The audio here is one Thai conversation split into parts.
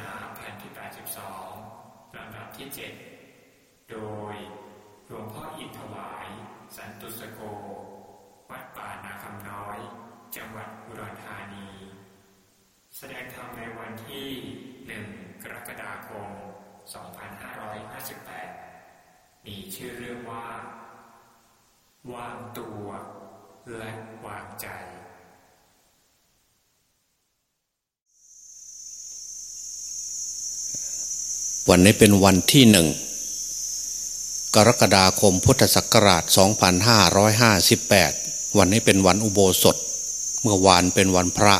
นาแผ่นที่ 82 ลำดับที่ 7 โดยหลวงพ่ออินถวาย สันตุสโก วัดป่านาคำน้อย จังหวัดอุดรธานี แสดงธรรมในวันที่ 1 กรกฎาคม 2558 มีชื่อเรื่องว่า วางตัวและวางใจ วันนี้เป็นวันที่หนึ่งกรกฎาคมพุทธศักราช 2558 วันนี้เป็นวันอุโบสถ เมื่อวานเป็นวันพระ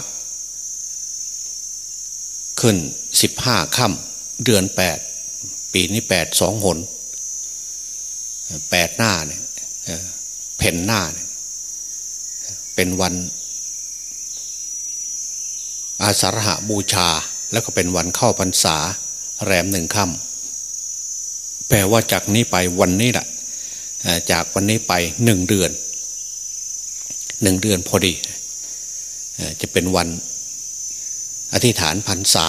ขึ้น 15ค่ำเดือน 8 ปีนี้ 8 สองหนแปดหน้าเนี่ยเพ่นหน้าเนี่ยเป็นวันอาสาฬหบูชา แล้วก็เป็นวันเข้าพรรษา แรมหนึ่งค่ำแปลว่าจากนี้ไปวันนี้แหละจากวันนี้ไปหนึ่งเดือนหนึ่งเดือนพอดีจะเป็นวันอธิษฐานพรรษา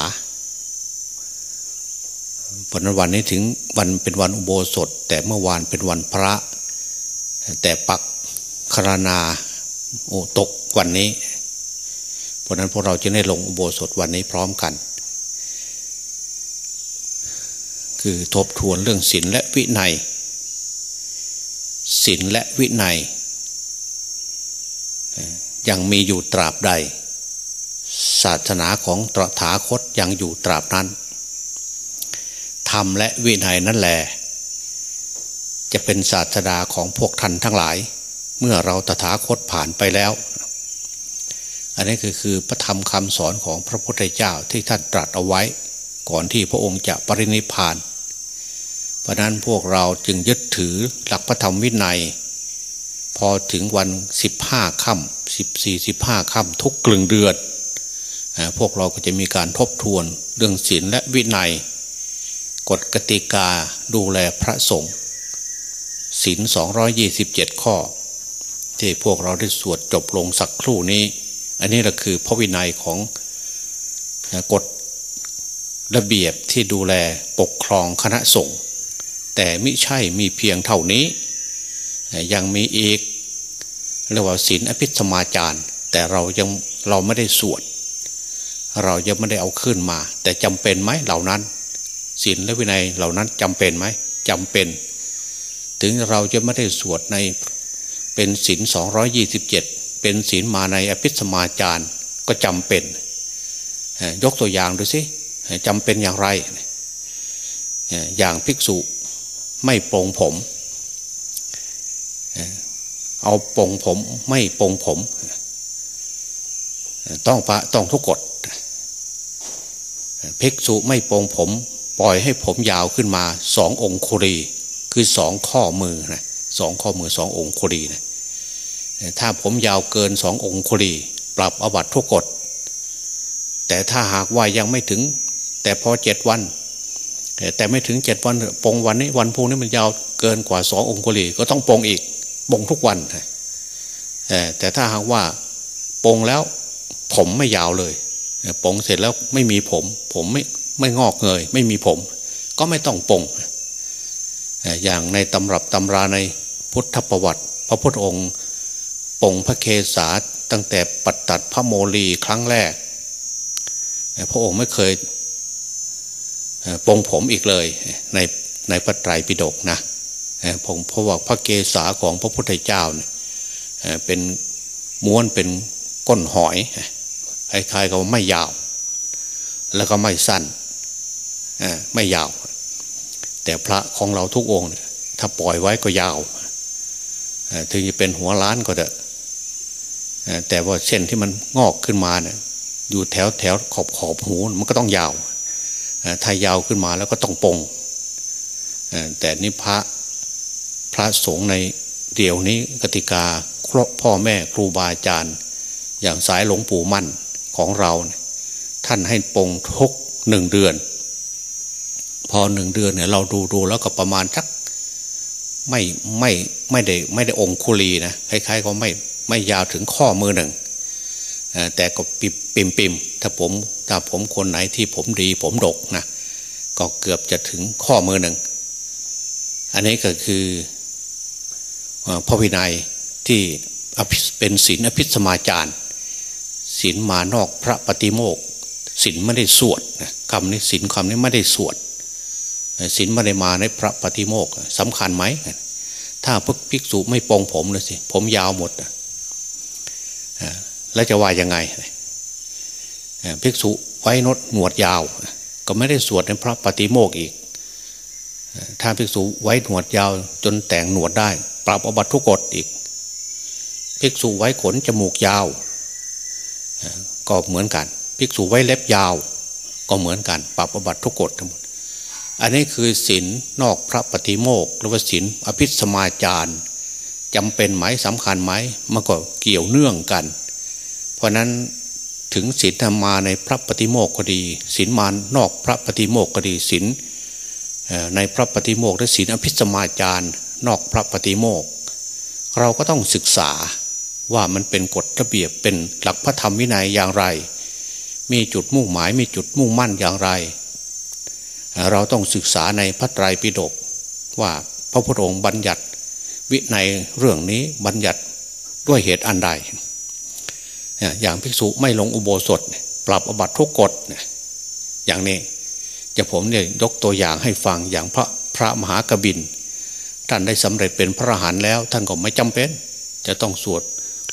เพราะนั้นวันนี้ถึงวันเป็นวันอุโบสถ แต่เมื่อวานเป็นวันพระ แต่ปักคารนาโอตกวันนี้ เพราะนั้นพวกเราจะได้ลงอุโบสถวันนี้พร้อมกัน คือทบทวนเรื่องศีลและวินัยศีลและวินัย ยังมีอยู่ตราบใด ศาสนาของตรถาคตยังอยู่ตราบนั้นธรรมและวินัยนั่นแหละจะเป็นศาสดาของพวกท่านทั้งหลาย เมื่อเราตถาคตผ่านไปแล้ว อันนี้คือคือพระธรรมคำสอนของพระพุทธเจ้าที่ท่านตรัสเอาไว้ ก่อนที่พระองค์จะปรินิพานเพราะนั้นพวกเราจึงยึดถือหลักพระธรรมวินัย พอถึงวันสิบห้าค่ำสิบสี่สิบห้าค่ำทุกกลึงเดือนพวกเราก็จะมีการทบทวนเรื่องศีลและวินัย กฎกติกาดูแลพระสงฆ์ศีลสองยี่สิบเจ็ดข้อ ที่พวกเราได้สวดจบลงสักครู่นี้ อันนี้ก็คือพระวินัยของกฎระเบียบที่ดูแลปกครองคณะสงฆ์ แต่ไม่ใช่มีเพียงเท่านี้ ยังมีอีกเรียกว่าศีลอภิสมาจารแต่เรายังเราไม่ได้สวด เรายังไม่ได้เอาขึ้นมา แต่จำเป็นไหมเหล่านั้นศีลและวินัยเหล่านั้นจำเป็นไหมจำเป็น ถึงเราจะไม่ได้สวดในเป็นศีลสองยี่สิบเจ็ดเป็นศีลมาในอภิสมาจารก็จำเป็น ยกตัวอย่างดูสิจำเป็นอย่างไร อย่างภิกษุ ไม่ปรงผม เอาปรงผม ไม่ปรงผม ต้องพระต้องทุกกฎภิกษุไม่ปรงผม ปล่อยให้ผมยาวขึ้นมาสององคุรี คือสองข้อมือนะสองข้อมือสององคุรีนะถ้าผมยาวเกินสององคุรี ปรับอวัตทุกกฎแต่ถ้าหากว่ายังไม่ถึง แต่พอเจ็ดวัน แต่ไม่ถึงเจ็ดวันปองวันนี้วันพุ่งนี้มันยาวเกินกว่าสององคุรีก็ต้องปองอีกปองทุกวันแต่ถ้าหากว่าปองแล้วผมไม่ยาวเลยปองเสร็จแล้วไม่มีผม ผมไม่ไม่งอกเงยไม่มีผม ก็ไม่ต้องปองอย่างในตำรับตำราในพุทธประวัติ พระพุทธองค์ปองพระเคสาตั้งแต่ปัตตัดพระโมลีครั้งแรก พระองค์ไม่เคย ปงผมอีกเลยในในพระไตรปิฎกนะผมเพราะว่าพระเกศาของพระพุทธเจ้าเนี่ยเป็นม้วนเป็นก้นหอยคล้ายๆกับไม่ยาว แล้วก็ไม่สั้นไม่ยาว แต่พระของเราทุกองค์ถ้าปล่อยไว้ก็ยาวถึงจะเป็นหัวล้านก็เถอะแต่ว่าเส้นที่มันงอกขึ้นมาเนี่ยอยู่แถวแถวขอบขอบหูมันก็ต้องยาว ถ้ายาวขึ้นมาแล้วก็ต้องปงแต่นี่พระพระสงฆ์ในเดี่ยวนี้กติกาครบพ่อแม่ครูบาอาจารย์ อย่างสายหลวงปู่มั่นของเรา ท่านให้ปงทุกหนึ่งเดือน พอหนึ่งเดือนเนี่ยเราดูดูแล้วก็ประมาณสักไม่ไม่ไม่ได้ไม่ได้องคุลีนะคล้ายๆก็ไม่ไม่ยาวถึงข้อมือหนึ่ง แต่ก็ปิมปิมถ้าผมถ้าผมคนไหนที่ผมดี ผมดกนะก็เกือบจะถึงข้อมือหนึ่ง อันนี้ก็คือพระวินัยที่เป็นศีลอภิสมาจารศีลมานอกพระปฏิโมกศีลไม่ได้สวดนะคำนี้ศีลคำนี้ไม่ได้สวดศีลไม่ได้มาในพระปฏิโมกสำคัญไหมถ้าพวกภิกษุไม่ปองผมเลยสิผมยาวหมด แล้วจะว่ายังไงภิกษุไว้นดหนวดยาว ก็ไม่ได้สวดในพระปฏิโมกอีก ถ้าภิกษุไว้หนวดยาว จนแต่งหนวดได้ ปรับอบัตทุกกฎอีก ภิกษุไว้ขนจมูกยาว ก็เหมือนกัน ภิกษุไว้เล็บยาว ก็เหมือนกัน ปรับอบัตทุกกฎทั้งหมดอันนี้คือศีลนอกพระปฏิโมกหรือว่าศีลอภิสมาจารจำเป็นไหมสำคัญไหมมันก็เกี่ยวเนื่องกัน เพราะนั้นถึงศีลธรรมาในพระปฏิโมกก็ดีศีลมานนอกพระปฏิโมกก็ดีศีลในพระปฏิโมกและศีลอภิสมาจารนอกพระปฏิโมกเราก็ต้องศึกษาว่ามันเป็นกฎระเบียบเป็นหลักพระธรรมวินัยอย่างไร มีจุดมุ่งหมายมีจุดมุ่งมั่นอย่างไร เราต้องศึกษาในพระไตรปิฎกว่าพระพุทธองค์บัญญัติ วินัยเรื่องนี้บัญญัติด้วยเหตุอันใด อย่างภิกษุไม่ลงอุโบสถ ปรับอบัตทุกกฎอย่างนี้จะผมเนี่ยยกตัวอย่างให้ฟังอย่างพระพระมหากบิน ท่านได้สำเร็จเป็นพระอรหันต์แล้ว ท่านก็ไม่จำเป็น จะต้องสวด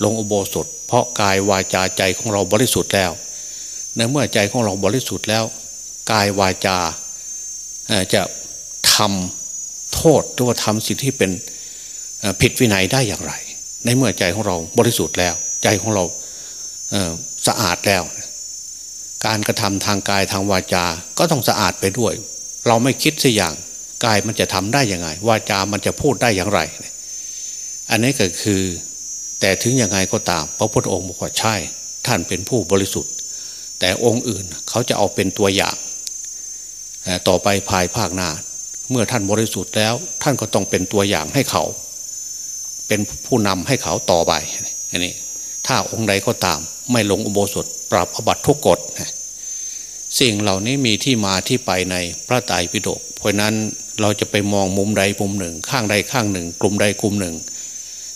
ลงอุโบสถ เพราะกายวาจาใจของเราบริสุทธิ์แล้ว ในเมื่อใจของเราบริสุทธิ์แล้ว กายวาจาจะทำโทษหรือว่าทำสิ่งที่เป็นผิดวินัยได้อย่างไร ในเมื่อใจของเราบริสุทธิ์แล้ว ใจของเรา สะอาดแล้ว การกระทำทางกายทางวาจา ก็ต้องสะอาดไปด้วย เราไม่คิดสัอย่างกายมันจะทำได้ยังไง วาจามันจะพูดได้อย่างไร อันนี้ก็คือ แต่ถึงยังไงก็ตาม พระพุทธองค์บอกว่าใช่ ท่านเป็นผู้บริสุทธิ์ แต่องค์อื่นเขาจะเอาเป็นตัวอย่าง ต่อไปภายภาคหน้าเมื่อท่านบริสุทธิ์แล้ว ท่านก็ต้องเป็นตัวอย่างให้เขา เป็นผู้นำให้เขาต่อไปอันนี้ ถ้าองค์ใดก็ตาม ไม่ลงอุโบสถ ปรับอบัตทุกกฎสิ่งเหล่านี้มีที่มาที่ไปในพระไตรปิฎกเพราะนั้นเราจะไปมองมุมใดมุมหนึ่ง ข้างใดข้างหนึ่ง กลุ่มใดกลุ่มหนึ่ง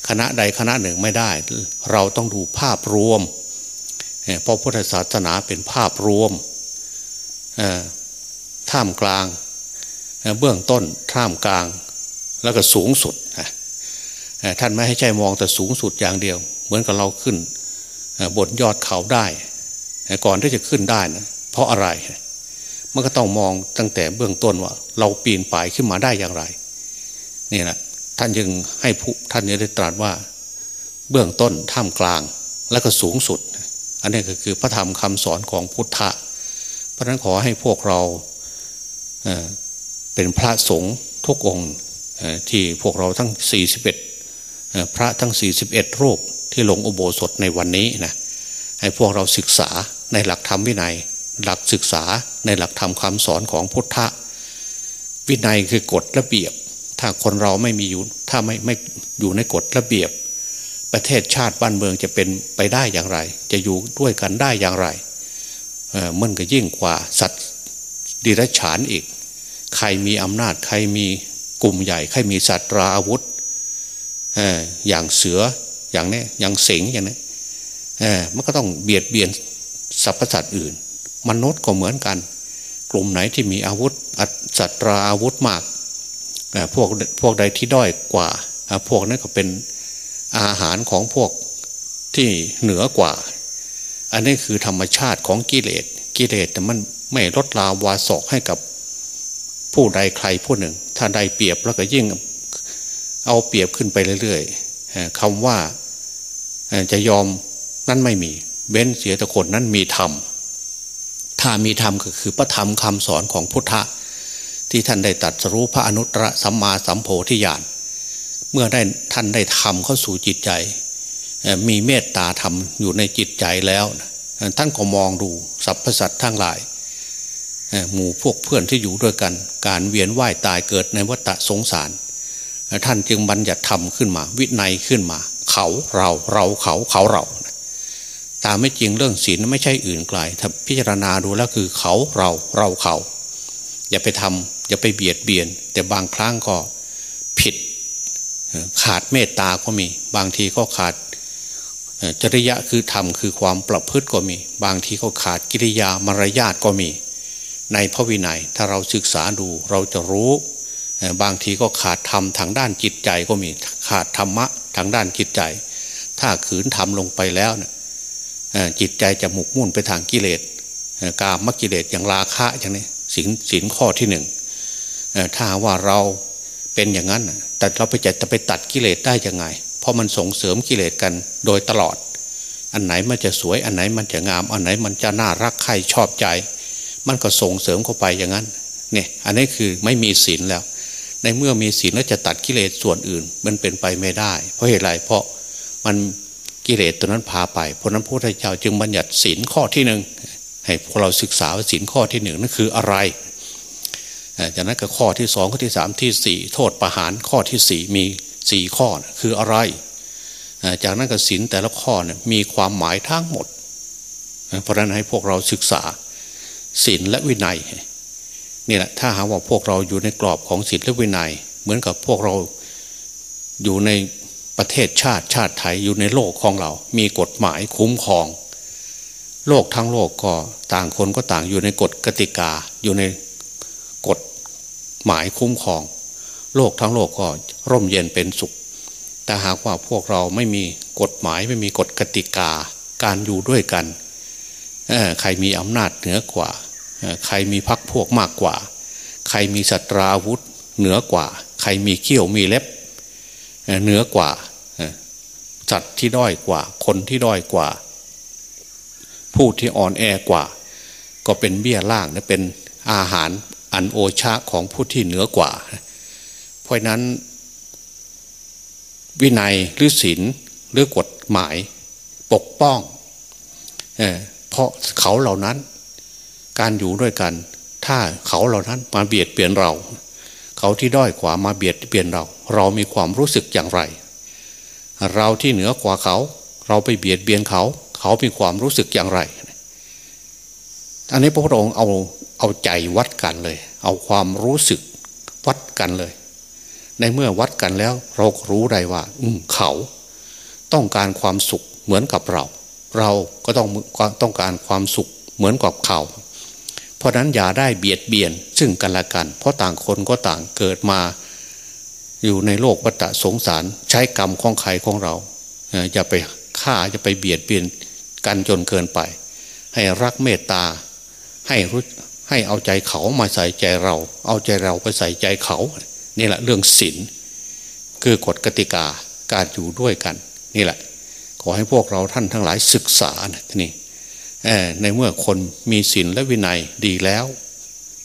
คณะใดคณะหนึ่งไม่ได้ เราต้องดูภาพรวมเพราะพุทธศาสนาเป็นภาพรวมท่ามกลาง เบื้องต้นท่ามกลางแล้วก็สูงสุดท่านไม่ให้ใจมองแต่สูงสุดอย่างเดียว เหมือนกับเราขึ้น บนยอดเขาได้ ก่อนที่จะขึ้นได้นะเพราะอะไร มันก็ต้องมองตั้งแต่เบื้องต้นว่า เราปีนป่ายขึ้นมาได้อย่างไรนี่แหละท่านยังให้ผู้ท่านยังได้ตรัสว่า เบื้องต้นท่ามกลางแล้วก็สูงสุด อันนี้ก็คือพระธรรมคำสอนของพุทธะ เพราะนั้นขอให้พวกเราเป็นพระสงฆ์ทุกองค์ที่พวกเราทั้ง 41 พระทั้ง 41รูป ที่ลงอุโบสถในวันนี้นะให้พวกเราศึกษาในหลักธรรมวินัย หลักศึกษาในหลักธรรมคำสอนของพุทธะวินัยคือกฎระเบียบ ถ้าคนเราไม่มีอยู่ถ้าไม่ไม่อยู่ในกฎระเบียบ ประเทศชาติบ้านเมืองจะเป็นไปได้อย่างไร จะอยู่ด้วยกันได้อย่างไรมันก็ยิ่งกว่าสัตว์ดิรัจฉานอีก ใครมีอำนาจใครมีกลุ่มใหญ่ ใครมีสัตว์ราอาวุธอย่างเสือ อย่างนี้อย่างเสงอย่างนี้เออมันก็ต้องเบียดเบียนสรรพสัตว์อื่น มนุษย์ก็เหมือนกัน กลุ่มไหนที่มีอาวุธสัตราอาวุธมากพวกพวกใดที่ด้อยกว่า พวกนั้นก็เป็นอาหารของพวกที่เหนือกว่า อันนี้คือธรรมชาติของกิเลสกิเลสแต่มันไม่ลดลาวาศอกให้กับผู้ใดใครผู้หนึ่ง ถ้าใดเปรียบแล้วก็ยิ่งเอาเปรียบขึ้นไปเรื่อยๆคำว่า จะยอมนั้นไม่มีเบ้นเสียแต่คนนั้นมีธรรมถ้ามีธรรมก็คือพระธรรมคำสอนของพุทธะที่ท่านได้ตัดสรู้พระอนุตตรสัมมาสัมโพธิญาณเมื่อได้ท่านได้ทำเข้าสู่จิตใจ มีเมตตาธรรมอยู่ในจิตใจแล้วท่านก็มองดูสรรพสัตว์ทั้งหลายหมู่พวกเพื่อนที่อยู่ด้วยกัน การเวียนว่ายตายเกิดในวัฏสงสาร ท่านจึงบัญญัติธรรมขึ้นมา วินัยขึ้นมา เขาเราเราเขาเขาเรา ตามไม่จริงเรื่องศีลไม่ใช่อื่นไกลถ้าพิจารณาดูแล้วคือเขาเราเราเขา อย่าไปทำอย่าไปเบียดเบียน แต่บางครั้งก็ผิดขาดเมตตาก็มี บางทีก็ขาดจริยะคือธรรมคือความประพฤติก็มี บางทีก็ขาดกิริยามารยาทก็มี ในพระวินัยถ้าเราศึกษาดูเราจะรู้ บางทีก็ขาดธรรมทางด้านจิตใจก็มีขาดธรรมะทางด้านจิตใจ ถ้าขืนทำลงไปแล้วเนี่ยจิตใจจะหมกมุ่นไปทางกิเลสกามกิเลสอย่างราคะอย่างนี้สินสินข้อที่หนึ่งถ้าว่าเราเป็นอย่างนั้นแต่เราไปจะจะไปตัดกิเลสได้ยังไง เพราะมันส่งเสริมกิเลสกันโดยตลอด อันไหนมันจะสวยอันไหนมันจะงาม อันไหนมันจะน่ารักใครชอบใจ มันก็ส่งเสริมเข้าไปอย่างนั้นเนี่ยอันนี้คือไม่มีศีลแล้ว ในเมื่อมีศีลแล้วจะตัดกิเลสส่วนอื่น มันเป็นไปไม่ได้ เพราะเหตุไรเพราะมันกิเลสตัวนั้นพาไป เพราะนั้นพระพุทธเจ้าจึงบัญญัติศีลข้อที่หนึ่งให้พวกเราศึกษาศีลข้อที่หนึ่งนั่นคืออะไรจากนั้นก็ข้อที่สองข้อที่สามที่สี่โทษประหารข้อที่สี่มีสี่ข้อคืออะไร จากนั้นก็ศีลแต่ละข้อเนี่ยมีความหมายทั้งหมด เพราะนั้นให้พวกเราศึกษาศีลและวินัย นี่แหละถ้าหาว่าพวกเราอยู่ในกรอบของศีลและวินัย เหมือนกับพวกเราอยู่ในประเทศชาติชาติไทยอยู่ในโลกของเรา มีกฎหมายคุ้มครอง โลกทั้งโลกก็ต่างคนก็ต่างอยู่ในกฎกติกา อยู่ในกฎหมายคุ้มครอง โลกทั้งโลกก็ร่มเย็นเป็นสุข แต่หากว่าพวกเราไม่มีกฎหมายไม่มีกฎกติกา การอยู่ด้วยกันใครมีอำนาจเหนือกว่า ใครมีพักพวกมากกว่า ใครมีสัตราวุธเหนือกว่า ใครมีเขี้ยวมีเล็บเหนือกว่าจัดที่ด้อยกว่า คนที่ด้อยกว่า ผู้ที่อ่อนแอกว่า ก็เป็นเบี้ยล่างและเป็นอาหารอันโอชาของผู้ที่เหนือกว่า เพราะนั้น วินัยหรือศีลหรือกฎหมายปกป้องเเพราะเขาเหล่านั้น การอยู่ด้วยกัน ถ้าเขาเหล่านั้นมาเบียดเบียนเรา เขาที่ด้อยกว่ามาเบียดเบียนเรา เรามีความรู้สึกอย่างไร เราที่เหนือกว่าเขา เราไปเบียดเบียนเขา เขามีความรู้สึกอย่างไร อันนี้พระพุทธองค์เอาเอาใจวัดกันเลย เอาความรู้สึกวัดกันเลย ในเมื่อวัดกันแล้ว เรารู้ได้ว่า อืเขาต้องการความสุขเหมือนกับเรา เราก็ต้องต้องการความสุขเหมือนกับเขา เพราะนั้นอย่าได้เบียดเบียนซึ่งกันและกัน เพราะต่างคนก็ต่างเกิดมา อยู่ในโลกวัฏสงสารใช้กรรมของใครของเราอย่าไปฆ่าอย่าไปเบียดเบียนกันจนเกินไป ให้รักเมตตา ให้รู้ให้เอาใจเขามาใส่ใจเรา เอาใจเราไปใส่ใจเขา นี่แหละเรื่องศีลคือกฎกติกาการอยู่ด้วยกัน นี่แหละ ขอให้พวกเราท่านทั้งหลายศึกษานะนี้ ในเมื่อคนมีศีลและวินัยดีแล้ว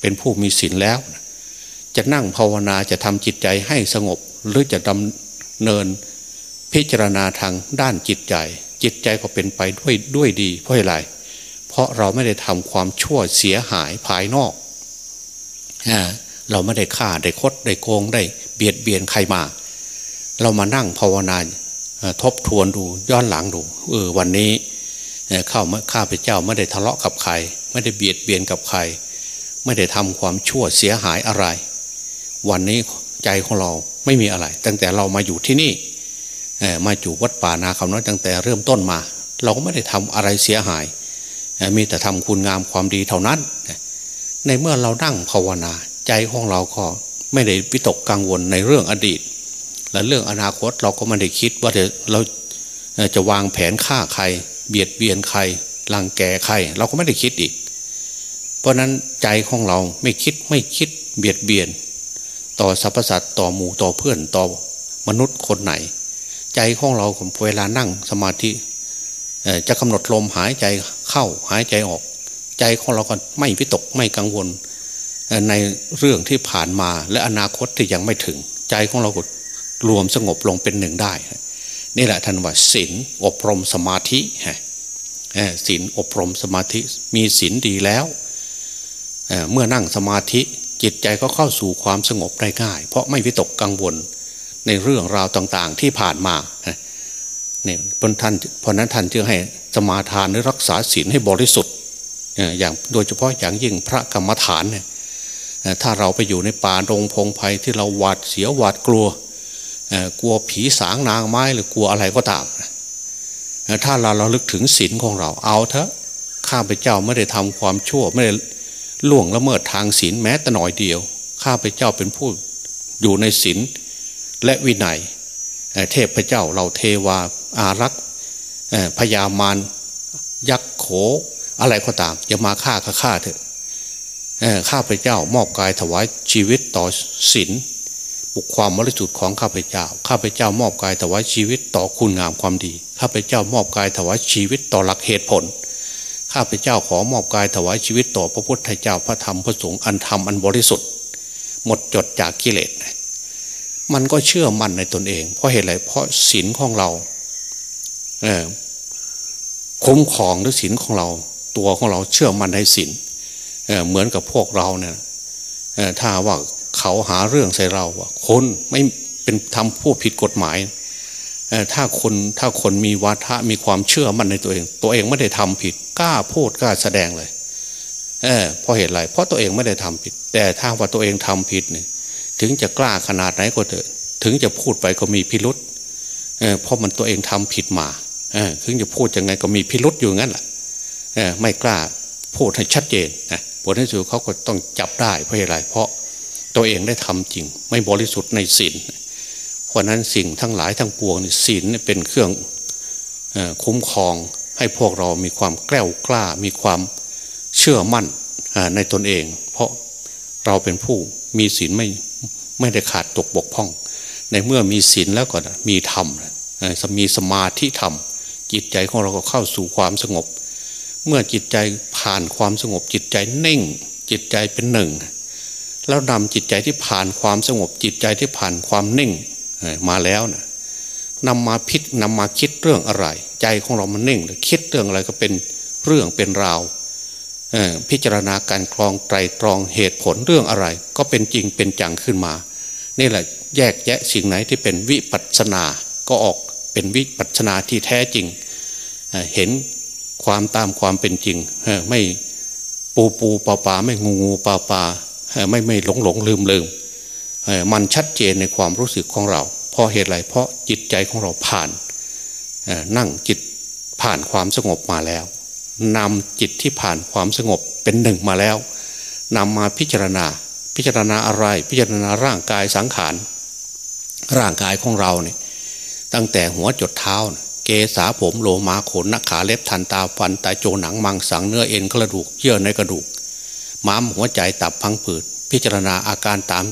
เป็นผู้มีศีลแล้ว จะนั่งภาวนาจะทำจิตใจให้สงบ หรือจะดำเนินพิจารณาทางด้านจิตใจ จิตใจก็เป็นไปด้วยด้วยดี เพราะอะไร เพราะเราไม่ได้ทำความชั่วเสียหายภายนอก เราไม่ได้ฆ่าได้คดได้โกงได้เบียดเบียนใครมา เรามานั่งภาวนาทบทวนดูย้อนหลังดูเออวันนี้ เข้าข้าพเจ้าไม่ได้ทะเลาะกับใคร ไม่ได้เบียดเบียนกับใคร ไม่ได้ทำความชั่วเสียหายอะไร วันนี้ใจของเราไม่มีอะไร ตั้งแต่เรามาอยู่ที่นี่มาอยู่วัดป่านาคำน้อยตั้งแต่เริ่มต้นมา เราก็ไม่ได้ทำอะไรเสียหาย มีแต่ทำคุณงามความดีเท่านั้น ในเมื่อเรานั่งภาวนา ใจของเราก็ไม่ได้วิตกกังวลในเรื่องอดีต และเรื่องอนาคตเราก็ไม่ได้คิดว่าเราจะวางแผนฆ่าใคร เบียดเบียนใครลังแกใคร เราก็ไม่ได้คิดอีก เพราะนั้นใจของเราไม่คิดไม่คิดเบียดเบียน ต่อสรรพสัตว์ต่อหมู่ต่อเพื่อนต่อมนุษย์คนไหน ใจของเราเวลานั่งสมาธิจะกำหนดลมหายใจเข้าหายใจออก ใจของเราก็ไม่วิตกไม่กังวล ในเรื่องที่ผ่านมาและอนาคตที่ยังไม่ถึง ใจของเราก็รวมสงบลงเป็นหนึ่งได้ นี่แหละท่านว่าศีลอบรมสมาธิศีลอบรมสมาธิมีศีลดีแล้วเมื่อนั่งสมาธิจิตใจก็เข้าสู่ความสงบได้ง่าย เพราะไม่วิตกกังวลในเรื่องราวต่างๆที่ผ่านมาเนี่ยเพราะท่านเพราะนั้นท่านจึงให้สมาทานหรือรักษาศีลให้บริสุทธิ์อย่างโดยเฉพาะอย่างยิ่งพระกรรมฐานเนี่ยถ้าเราไปอยู่ในป่าดงพงไพ่ที่เราหวาดเสียวหวาดกลัว กลัวผีสางนางไม้หรือกลัวอะไรก็ตาม ถ้าเราเราลึกถึงศีลของเราเอาเถอะข้าพเจ้าไม่ได้ทำความชั่วไม่ได้ล่วงละเมิดทางศีลแม้แต่หน่อยเดียว ข้าพเจ้าเป็นผู้อยู่ในศีลและวินัยเทพเจ้าเราเทวาอารักษ์พญามารยักษ์โขอะไรก็ตามอย่ามาฆ่าข้าฆ่าเถอะข้าพเจ้ามอบกายถวายชีวิตต่อศีล บุกความบริสุทธิ์ของข้าพเจ้า ข้าพเจ้ามอบกายถวายชีวิตต่อคุณงามความดี ข้าพเจ้ามอบกายถวายชีวิตต่อหลักเหตุผล ข้าพเจ้าขอมอบกายถวายชีวิตต่อพระพุทธเจ้าพระธรรมพระสงฆ์อันธรรมอันบริสุทธิ์ หมดจดจากกิเลส มันก็เชื่อมั่นในตนเอง เพราะเหตุอะไรเพราะศีลของเราเออคุ้มครองหรือศีลของเรา ตัวของเราเชื่อมั่นในศีลเเหมือนกับพวกเราเนี่ยถ้าว่า เขาหาเรื่องใส่เราว่าคนไม่เป็นทำผู้ผิดกฎหมายถ้าคนถ้าคนมีวาทะมีความเชื่อมั่นในตัวเอง ตัวเองไม่ได้ทำผิดกล้าพูดกล้าแสดงเลยเออเพราะเหตุไรเพราะตัวเองไม่ได้ทำผิด แต่ถ้าว่าตัวเองทำผิดเนี่ยถึงจะกล้าขนาดไหนก็เถอะถึงจะพูดไปก็มีพิรุษเเพราะมันตัวเองทำผิดมาถึงจะพูดยังไงก็มีพิรุษอยู่งั้นแหละไม่กล้าพูดให้ชัดเจนนะผลที่สุดเขาก็ต้องจับได้เพราะอะไรเพราะ ตัวเองได้ทำจริง ไม่บริสุทธิ์ในศีลเพราะนั้นสิ่งทั้งหลายทั้งปวงศีลเป็นเครื่องคุ้มครองให้พวกเรามีความแกล้วกล้ามีความเชื่อมั่นในตนเอง เพราะเราเป็นผู้มีศีลไม่ไม่ได้ขาดตกบกพร่อง ในเมื่อมีศีลแล้วก็มีธรรมมีสมาธิธรรม จิตใจของเราก็เข้าสู่ความสงบ เมื่อจิตใจผ่านความสงบจิตใจเน่ง จิตใจเป็นหนึ่ง แล้วนำจิตใจที่ผ่านความสงบจิตใจที่ผ่านความเน่งมาแล้วนะนำมาพิจนำมาคิดเรื่องอะไร ใจของเรามันเน่งเลยคิดเรื่องอะไรก็เป็นเรื่องเป็นราวพิจารณาการคลองไตรตรองเหตุผลเรื่องอะไร ก็เป็นจริงเป็นจังขึ้นมา นี่แหละแยกแยะสิ่งไหนที่เป็นวิปัสนา ก็ออกเป็นวิปัสนาที่แท้จริง เห็นความตามความเป็นจริง ไม่ปูปูปาปาไม่งูงูปาปา ไม่ไม่หลงหลงลืมลืมมันชัดเจนในความรู้สึกของเรา เพราะเหตุไรเพราะจิตใจของเราผ่านนั่งจิตผ่านความสงบมาแล้วนำจิตที่ผ่านความสงบเป็นหนึ่งมาแล้วนำมาพิจารณา พิจารณาอะไร พิจารณาร่างกายสังขาร ร่างกายของเราเนี่ยตั้งแต่หัวจดเท้า เกษาผมโลมาขนนักขาเล็บทันตาฟันตาโจหนังมังสังเนื้อเอ็นกระดูกเยื่อในกระดูก ม้ามหัวใจตับพังผืด พิจารณาอาการตาม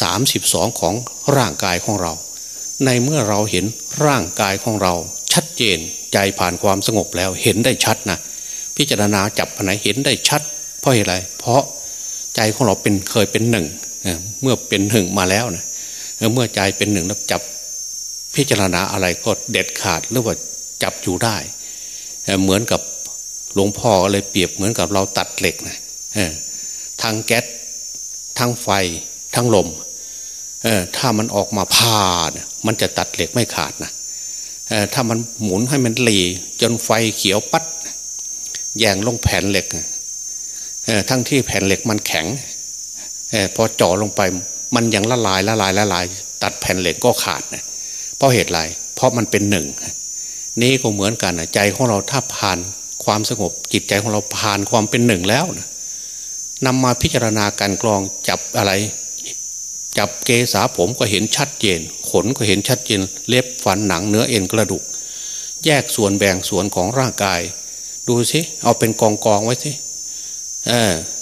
สามสิบสองของร่างกายของเรา ในเมื่อเราเห็นร่างกายของเรา ชัดเจนใจผ่านความสงบแล้วเห็นได้ชัดนะพิจารณาจับอันไหนเห็นได้ชัด เพราะอะไร เพราะใจของเราเป็นเคยเป็นหนึ่งเมื่อเป็นหนึ่งมาแล้วนะเมื่อใจเป็นหนึ่งแล้วจับพิจารณาอะไรก็เด็ดขาดหรือว่าจับอยู่ได้ เหมือนกับหลวงพ่อเลยเปรียบเหมือนกับเราตัดเหล็กนะ ทั้งแก๊สทั้งไฟทั้งลมถ้ามันออกมาพาเนี่ยมันจะตัดเหล็กไม่ขาดนะถ้ามันหมุนให้มันหลีจนไฟเขียวปัดแยงลงแผ่นเหล็กทั้งที่แผ่นเหล็กมันแข็งพอจ่อลงไปมันยังละลายละลายละลาย ตัดแผ่นเหล็กก็ขาดนะเพราะเหตุไรเพราะมันเป็นหนึ่งนี่ก็เหมือนกันนะใจของเราถ้าผ่านความสงบจิตใจของเราผ่านความเป็นหนึ่งแล้วนะ นำมาพิจารณาการกรองจับอะไร จับเกษาผมก็เห็นชัดเจน ขนก็เห็นชัดเจน เล็บฝันหนังเนื้อเอ็นกระดูก แยกส่วนแบ่งส่วนของร่างกาย ดูสิเอาเป็นกองกองไว้สิ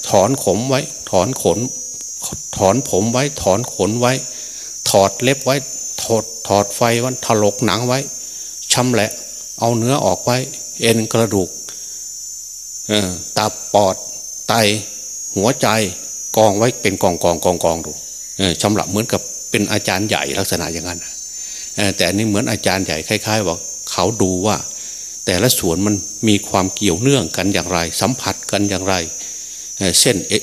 ถอนขมไว้ ถอนขน ถอนผมไว้ ถอนขนไว้ ถอดเล็บไว้ ถอดถอดไฟไว้ถลกหนังไว้ชำแหละ เอาเนื้อออกไว้ เอ็นกระดูกตับปอดไต หัวใจกองไว้เป็นกองกองกองกองดูชำหละเหมือนกับเป็นอาจารย์ใหญ่ลักษณะอย่างนั้นแต่อันนี้เหมือนอาจารย์ใหญ่คล้ายๆว่าเขาดูว่า แต่ละส่วนมันมีความเกี่ยวเนื่องกันอย่างไร สัมผัสกันอย่างไรเส้นเอ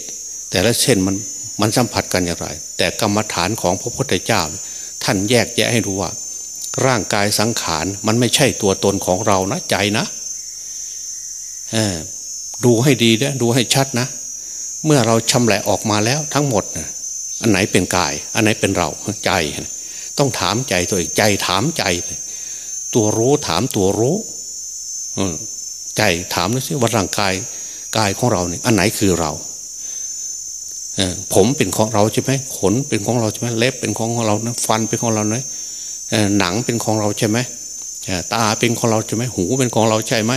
แต่ละเส้นมันมันสัมผัสกันอย่างไร แต่กรรมฐานของพระพุทธเจ้า ท่านแยกแยะให้รู้ว่า ร่างกายสังขารมันไม่ใช่ตัวตนของเรานะใจนะดูให้ดีนะดูให้ชัดนะ เมื่อเราชำแหละออกมาแล้วทั้งหมดนะอันไหนเป็นกาย อันไหนเป็นเราใจ ต้องถามใจตัวเองใจถามใจ ตัวรู้ถามตัวรู้ใจถามดูสิว่าร่างกายกายของเราเนี่ยอันไหนคือเราผมเป็นของเราใช่ไหมขนเป็นของเราใช่ไหมเล็บเป็นของเรานะฟันเป็นของเราเนะหนังเป็นของเราใช่ไหมตาเป็นของเราใช่ไหมหูเป็นของเราใช่ไหม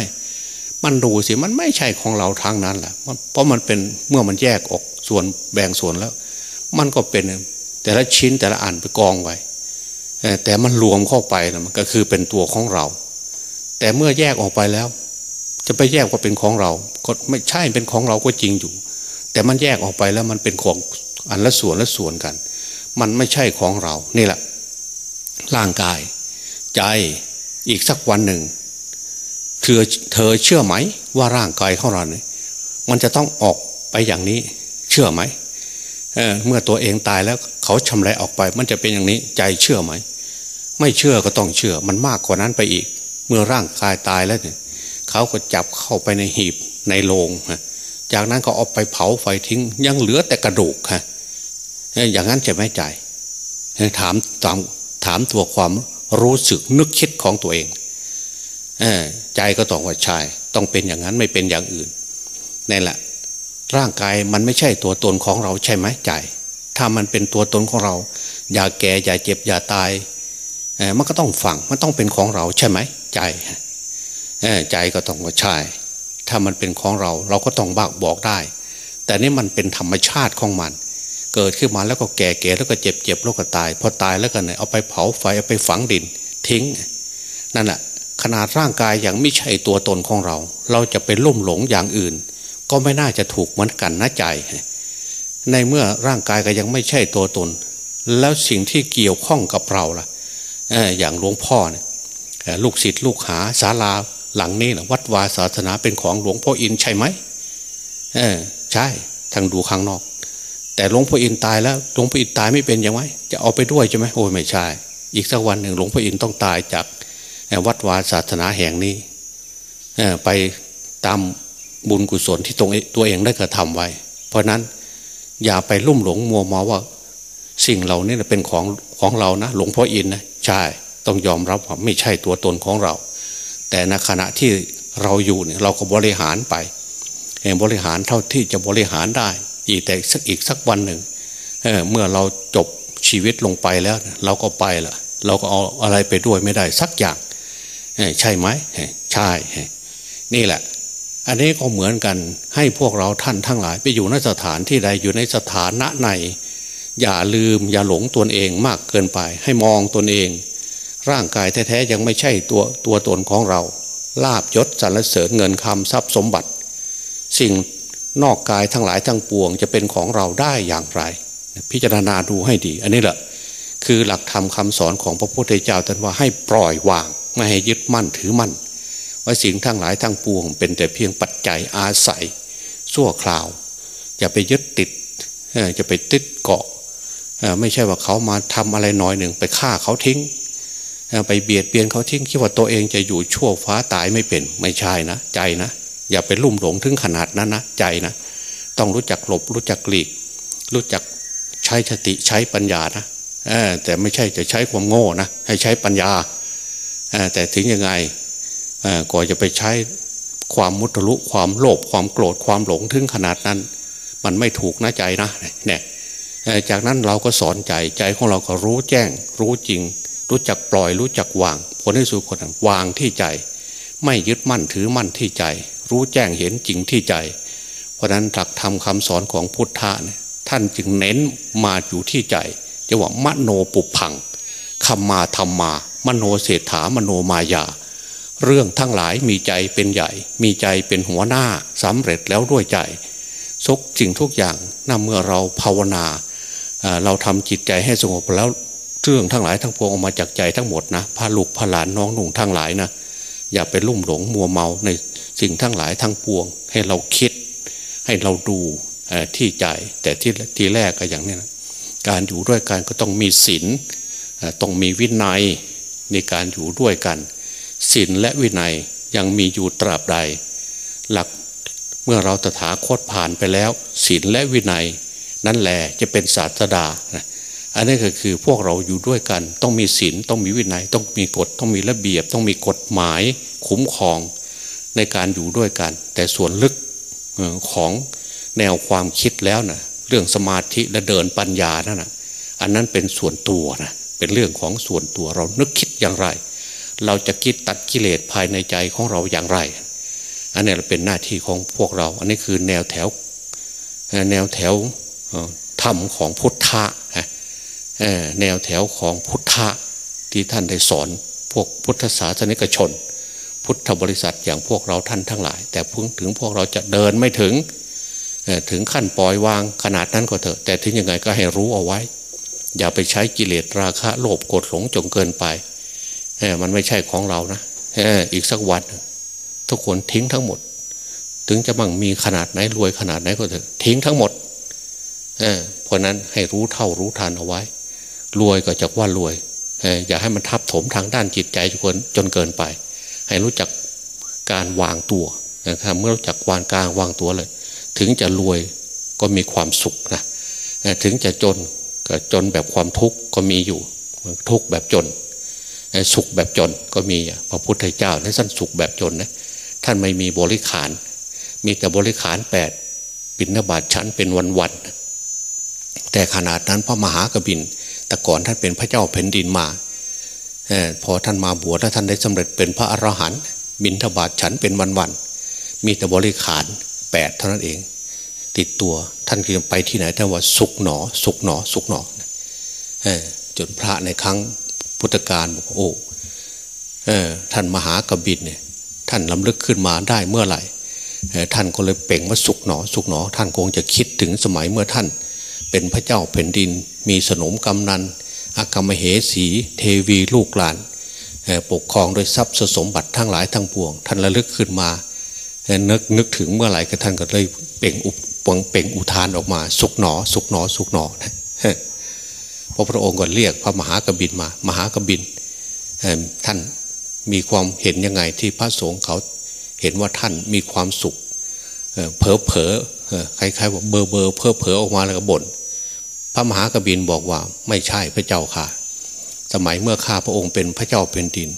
มันดูสิมันไม่ใช่ของเราทางนั้นแหละเพราะมันเป็นเมื่อมันแยกออกส่วนแบ่งส่วนแล้ว มันก็เป็นแต่ละชิ้นแต่ละอันไปกองไว้แต่มันรวมเข้าไปนะมันก็คือเป็นตัวของเรา แต่เมื่อแยกออกไปแล้ว จะไปแยกว่าเป็นของเรา ก็ไม่ใช่เป็นของเราก็จริงอยู่ แต่มันแยกออกไปแล้วมันเป็นของอันละส่วนละส่วนกัน มันไม่ใช่ของเรานี่แหละร่างกาย ใจอีกสักวันหนึ่ง เธอเธอเชื่อไหมว่าร่างกายของเราเนี่ยมันจะต้องออกไปอย่างนี้ เชื่อไหมเเมื่อตัวเองตายแล้วเขาชำระออกไป มันจะเป็นอย่างนี้ใจเชื่อไหม ไม่เชื่อก็ต้องเชื่อ มันมากกว่านั้นไปอีก เมื่อร่างกายตายแล้วเนี่ยเขาก็จับเข้าไปในหีบในโลงฮะจากนั้นก็เอาไปเผาไฟทิ้ง ยังเหลือแต่กระดูกฮะอย่างนั้นจะไม่ใจถามถามถามตัวความรู้สึกนึกคิดของตัวเอง ใจก็ต้องว่าใช่ต้องเป็นอย่างนั้นไม่เป็นอย่างอื่นนี่แหละ ร่างกายมันไม่ใช่ตัวตนของเราใช่ไหมใจ ถ้ามันเป็นตัวตนของเรา อย่าแก่อย่าเจ็บอย่าตายมันก็ต้องฝังมันต้องเป็นของเราใช่ไหมใจใจก็ต้องว่าใช่ ถ้ามันเป็นของเราเราก็ต้องบักบอกได้ แต่นี่มันเป็นธรรมชาติของมัน เกิดขึ้นมาแล้วก็แก่แก่แล้วก็เจ็บเจ็บแล้วก็ตาย พอตายแล้วกันเนี่ยเอาไปเผาไฟเอาไปฝังดินทิ้ง นั่นแหละ ขนาดร่างกายอย่างไม่ใช่ตัวตนของเรา เราจะไปล่มหลงอย่างอื่น ก็ไม่น่าจะถูกเหมือนกันนะใจ ในเมื่อร่างกายก็ยังไม่ใช่ตัวตน แล้วสิ่งที่เกี่ยวข้องกับเราล่ะอย่างหลวงพ่อเนี่ยลูกศิษย์ลูกหาศาลาหลังนี้นะวัดวาศาสนาเป็นของหลวงพ่ออินใช่ไหมเออใช่ทางดูข้างนอก แต่หลวงพ่ออินตายแล้วหลวงพ่ออินตายไม่เป็นยังไงจะเอาไปด้วยใช่ไหมโอ้ยไม่ใช่ อีกสักวันหนึ่งหลวงพ่ออินต้องตายจาก วัดวาศาสนาแห่งนี้ไปตามบุญกุศลที่ตรงตัวเองได้กระทำไว้ เพราะนั้นอย่าไปลุ่มหลงมัวมาว่า สิ่งเหล่านี้เป็นของของเรานะ หลวงพ่ออินนะใช่ต้องยอมรับว่าไม่ใช่ตัวตนของเรา แต่ในขณะที่เราอยู่เนี่ยเราก็บริหารไปบริหารเท่าที่จะบริหารได้ อีกแต่สักอีกสักวันหนึ่งเเมื่อเราจบชีวิตลงไปแล้ว เราก็ไปละเราก็เอาอะไรไปด้วยไม่ได้สักอย่าง ใช่ไหมใช่ นี่แหละ อันนี้ก็เหมือนกันให้พวกเราท่านทั้งหลาย ไปอยู่ในสถานที่ใดอยู่ในสถานะในอย่าลืมอย่าหลงตนเองมากเกินไป ให้มองตนเอง ร่างกายแท้ๆยังไม่ใช่ตัวตัวตนของเรา ลาบยศสรรเสริญเงินคำทรัพย์สมบัติ สิ่งนอกกายทั้งหลายทั้งปวงจะเป็นของเราได้อย่างไร พิจารณาดูให้ดี อันนี้แหละ คือหลักธรรมคาสอนของพระพุทธเจ้าท่านว่าให้ปล่อยวาง ไม่ให้ยึด มั่นถือมั่น ว่าสิ่งทั้งหลายทั้งปวง เป็นแต่เพียงปัจจัยอาศัยสั่วคราว อย่าไปยึดติดจะไปติดเกาะไม่ใช่ว่าเขามาทำอะไรน้อยหนึ่งไปฆ่าเขาทิ้ง ไปเบียดเบียนเขาทิ้งคิดว่าตัวเองจะอยู่ชั่วฟ้าตายไม่เป็นไม่ใช่นะ ใจนะ อย่าไปลุ่มหลงถึงขนาดนั้นนะใจนะ ต้องรู้จักหลบรู้จักหลีก รู้จักใช้สติใช้ปัญญานะแต่ไม่ใช่จะใช้ความโง่นะให้ใช้ปัญญา แต่ถึงยังไงก็จะไปใช้ความมุตลุความโลภความโกรธความหลงถึงขนาดนั้น มันไม่ถูกนะใจนะเนี่ยจากนั้นเราก็สอนใจใจของเราก็รู้แจ้ง รู้จริง รู้จักปล่อยรู้จักวาง ผลที่สุดคนวางที่ใจ ไม่ยึดมั่นถือมั่นที่ใจ รู้แจ้งเห็นจริงที่ใจ เพราะนั้นหลักธรรมคาสอนของพุทธะเนี่ยท่านจึงเน้นมาอยู่ที่ใจจะว่ามโนปุพัง คำมาธรรมมา มโนเศรษฐามโนมายา เรื่องทั้งหลายมีใจเป็นใหญ่ มีใจเป็นหัวหน้าสำเร็จแล้วด้วยใจทุกสิ่งทุกอย่างนั่นเมื่อเราภาวนา เราทำจิตใจให้สงบแล้วเรื่องทั้งหลายทั้งปวงออกมาจากใจทั้งหมดนะพาลูกพาหลานน้องหนุ่งทั้งหลายนะอย่าไปลุ่มหลงมัวเมาในสิ่งทั้งหลายทั้งปวง ให้เราคิดให้เราดูที่ใจแต่ที่ทีแรกก็อย่างนี้นะการอยู่ด้วยกันก็ต้องมีศีล ต้องมีวินัยในการอยู่ด้วยกันศีลและวินัยยังมีอยู่ตราบใด หลักเมื่อเราตถาคตผ่านไปแล้วศีลและวินัย นั่นแหละจะเป็นศาสดานะอันนี้ก็คือพวกเราอยู่ด้วยกัน ต้องมีศีลต้องมีวินัย ต้องมีกฎต้องมีระเบียบ ต้องมีกฎหมายคุ้มครองในการอยู่ด้วยกัน แต่ส่วนลึกของแนวความคิดแล้วนะเรื่องสมาธิและเดินปัญญานั่นนะอันนั้นเป็นส่วนตัวนะ เป็นเรื่องของส่วนตัวเรานึกคิดอย่างไร เราจะคิดตัดกิเลสภายในใจของเราอย่างไร อันนี้เป็นหน้าที่ของพวกเรา อันนี้คือแนวแถวแนวแถวธรรมของพุทธะแนวแถวของพุทธะที่ท่านได้สอนพวกพุทธศาสนิกชน พุทธบริษัทอย่างพวกเราท่านทั้งหลาย แต่พึงถึงพวกเราจะเดินไม่ถึงถึงขั้นปล่อยวางขนาดนั้นก็เถอะ แต่ถึงยังไงก็ให้รู้เอาไว้ อย่าไปใช้กิเลสราคะโลภโกรธหลงจงเกินไปมันไม่ใช่ของเรานะอีกสักวันทุกคนทิ้งทั้งหมด ถึงจะมั่งมีขนาดไหนรวยขนาดไหนก็เถอะทิ้งทั้งหมดเพราะนั้นให้รู้เท่ารู้ทันเอาไว้ รวยก็จะว่ารวยอย่าให้มันทับถมทางด้านจิตใจจนจนเกินไป ให้รู้จักการวางตัวนะครับเมื่อรู้จักวางกลางวางตัวเลย ถึงจะรวยก็มีความสุขนะถึงจะจน ก็จนแบบความทุกข์ก็มีอยู่ทุกข์แบบจน สุขแบบจนก็มีพระพุทธเจ้าในสั้นสุขแบบจนนะท่านไม่มีบริขาร มีแต่บริขารแปดบินนบาตชั้นเป็นวันวันแต่ขนาดนั้นพระมหากบินแต่ก่อนท่านเป็นพระเจ้าแผ่นดินมาพอท่านมาบวชแล้วท่านได้สำเร็จเป็นพระอรหันต์บินทบาทฉันเป็นวันๆมีแต่บริขารแปดเท่านั้นเอง ติดตัว ท่านคือไปที่ไหนท่านว่าสุกหนอ สุกหนอ สุกหนอจนพระในครั้งพุทธกาลบอกโอ้ท่านมหากบินเนี่ยท่านลำลึกขึ้นมาได้เมื่อไหร่ท่านก็เลยเป่งว่าสุกหนอ สุกหนอ ท่านคงจะคิดถึงสมัยเมื่อท่าน เป็นพระเจ้าแผ่นดิน มีสนมกำนันอากรรมเหสีเทวีลูกหลานปกครองโดยทรัพย์สมบัติทั้งหลายทั้งปวง ท่านระลึกขึ้นมานึกนึกถึงเมื่อไหร่ก็ท่านก็เลยเป่งอุ ปงเป่งอุทานออกมา สุกหนอ สุกหนอ สุกหนอนะพระพระองค์ก็เรียกพระมหากบินมา มหากบินท่านมีความเห็นยังไงที่พระสงฆ์เขาเห็นว่าท่านมีความสุขเผลอเผลอคล้ายๆว่าเบอร์เบอร์เผลอเผลอออกมาแล้วก็บ่นพระมหากบินบอกว่าไม่ใช่พระเจ้าค่ะ สมัยเมื่อข้าพระองค์เป็นพระเจ้าเป็นดิน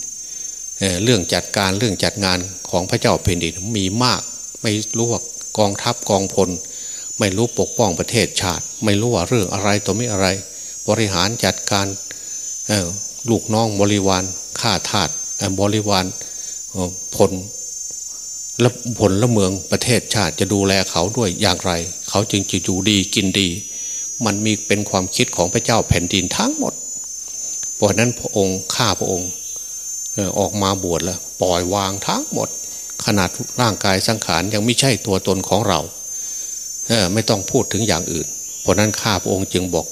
เเรื่องจัดการเรื่องจัดงานของพระเจ้าเป็นดินมีมาก ไม่รู้ว่ากองทัพกองพล ไม่รู้ปกป้องประเทศชาติ ไม่รู้ว่าเรื่องอะไรตัวไม่อะไร บริหารจัดการลูกน้องบริวารข้าทาสบริวารพลและผลละเมืองประเทศชาติจะดูแลเขาด้วยอย่างไร เขาจึงจะอยู่ดีกินดี มันมีเป็นความคิดของพระเจ้าแผ่นดินทั้งหมดเพราะนั้นพระองค์ข้าพระองค์ออกมาบวชแล้ว ปล่อยวางทั้งหมด ขนาดร่างกายสังขารยังไม่ใช่ตัวตนของเรา ไม่ต้องพูดถึงอย่างอื่น เพราะนั้นข้าพระองค์จึงบอก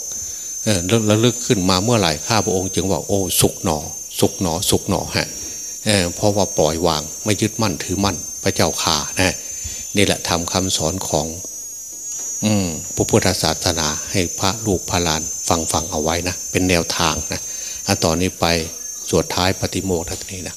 ระลึกขึ้นมาเมื่อไหร่ข้าพระองค์จึงบอกโอ้สุกหนอ สุกหนอ สุกหนอฮะเพราะว่าปล่อยวางไม่ยึดมั่นถือมั่นพระเจ้าข่านะนี่แหละทำคำสอนของ อืมพระพุทธศาสนาให้พระลูกพระลานฟังฟังเอาไว้นะเป็นแนวทางนะถ้าตอนนี้ไปสวดท้ายปฏิโมกข์ทันนี้นะ